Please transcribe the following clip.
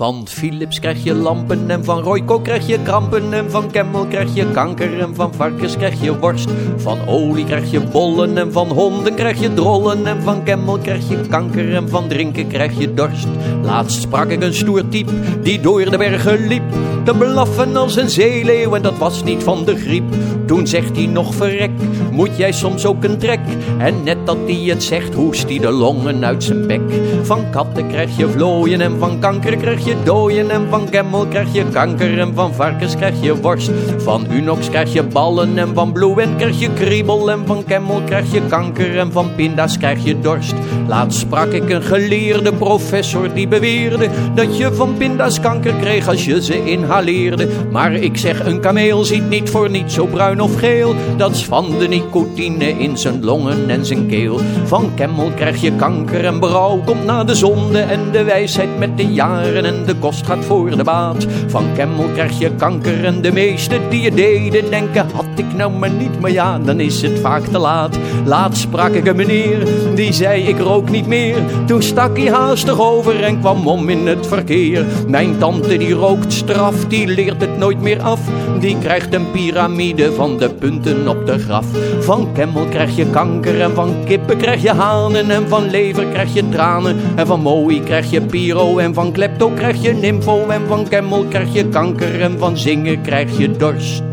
Van Philips krijg je lampen en van Royco krijg je krampen en van Kemmel krijg je kanker en van varkens krijg je worst. Van olie krijg je bollen en van honden krijg je drollen en van Kemmel krijg je kanker en van drinken krijg je dorst. Laatst sprak ik een stoer type die door de bergen liep te blaffen als een zeeleeuw en dat was niet van de griep. Toen zegt hij nog verrek, moet jij soms ook een trek? En net dat hij het zegt, hoest hij de longen uit zijn bek. Van katten krijg je vlooien en van kanker krijg je dooien. En van kemmel krijg je kanker en van varkens krijg je worst. Van unox krijg je ballen en van bloemen krijg je kriebel. En van kemmel krijg je kanker en van pinda's krijg je dorst. Laatst sprak ik een geleerde professor die beweerde dat je van pinda's kanker kreeg als je ze inhaleerde. Maar ik zeg, een kameel ziet niet voor niets zo bruin of geel. Dat is van de nicotine in zijn longen en zijn keel. Van kemmel krijg je kanker en berouw komt na de zonde en de wijsheid met de jaren en de kost gaat voor de baat. Van kemmel krijg je kanker en de meesten die je deden denken had ik nou maar niet, maar ja, dan is het vaak te laat. Laatst sprak ik een meneer, die zei ik rook niet meer. Toen stak hij haastig over en kwam om in het verkeer. Mijn tante die rookt straf, die leert het nooit meer af. Die krijgt een piramide van de punten op de graf. Van kemmel krijg je kanker en van kippen krijg je hanen. En van lever krijg je tranen en van mooi krijg je piro. En van klepto krijg je nymfo en van kemmel krijg je kanker. En van zingen krijg je dorst.